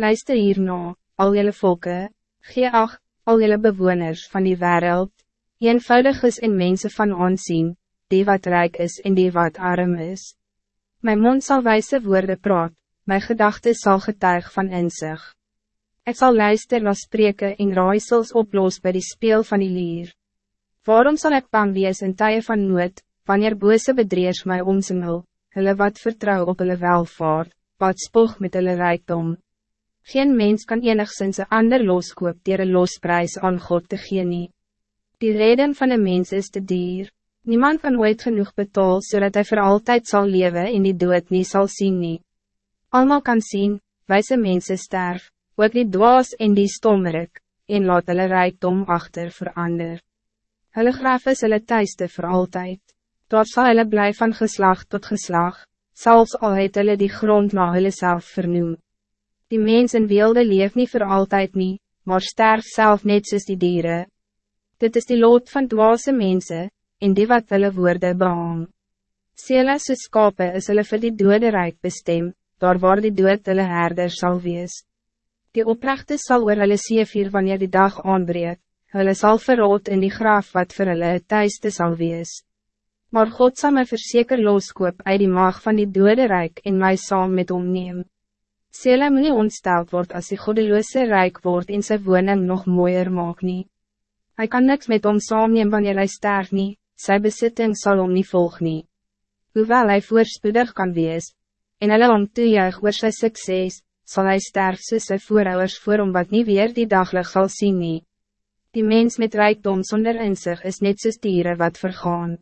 Luister hierna, al jullie volken, gee ach, al jullie bewoners van die wereld, eenvoudig is in mensen van aanzien, die wat rijk is en die wat arm is. Mijn mond zal wijze woorden praat, mijn gedachten zal getuig van inzicht. Ik zal luister na spreken in raaisels oplos bij die speel van die lier. Waarom zal ik bang wees in tye van nood, wanneer bose bedreers my omsingel, hulle wat vertrouw op hulle welvaart, wat spoeg met hulle rijkdom. Geen mens kan enigszins een ander loskoop dier een losprijs aan God te gee nie. Die reden van een mens is te dier. Niemand kan ooit genoeg betaal zodat hij voor altijd zal leven en die dood niet zal zien nie. Almal kan zien, wijze mensen sterf, ook die dwaas en die stommerik, en laat hulle rijkdom achter verander. Hulle graf is hulle thuiste voor altijd. Daar zal hulle bly van geslag tot geslag, zelfs al het hulle die grond na hulle self vernoem. Die mens in wilde leef niet voor altijd niet, maar sterf zelf net soos die dieren. Dit is die lood van dwaase mensen, en die wat hulle woorde behang. Sele soos skape is hulle vir die dode rijk bestem, daar waar die dood hulle herder sal wees. Die oprechte sal oor hulle seevier wanneer die dag aanbreek, hulle sal verrood in die graf wat vir hulle thuiste sal wees. Maar God zal my verseker loskoop uit die maag van die dode rijk en my saam met hom neem. Sele moet nie ontsteld word as die goddeloze rijk wordt en sy woning nog mooier maak nie. Hy kan niks met hom saamneem wanneer hy sterf nie, sy besitting sal hom nie volg nie. Hoewel hy voorspoedig kan wees, en hulle om toejuig oor sy sukses, sal hy sterf soos sy voorouders voor hom wat nie weer die daglig zal zien nie. Die mens met rijkdom zonder inzicht is net soos dieren wat vergaan.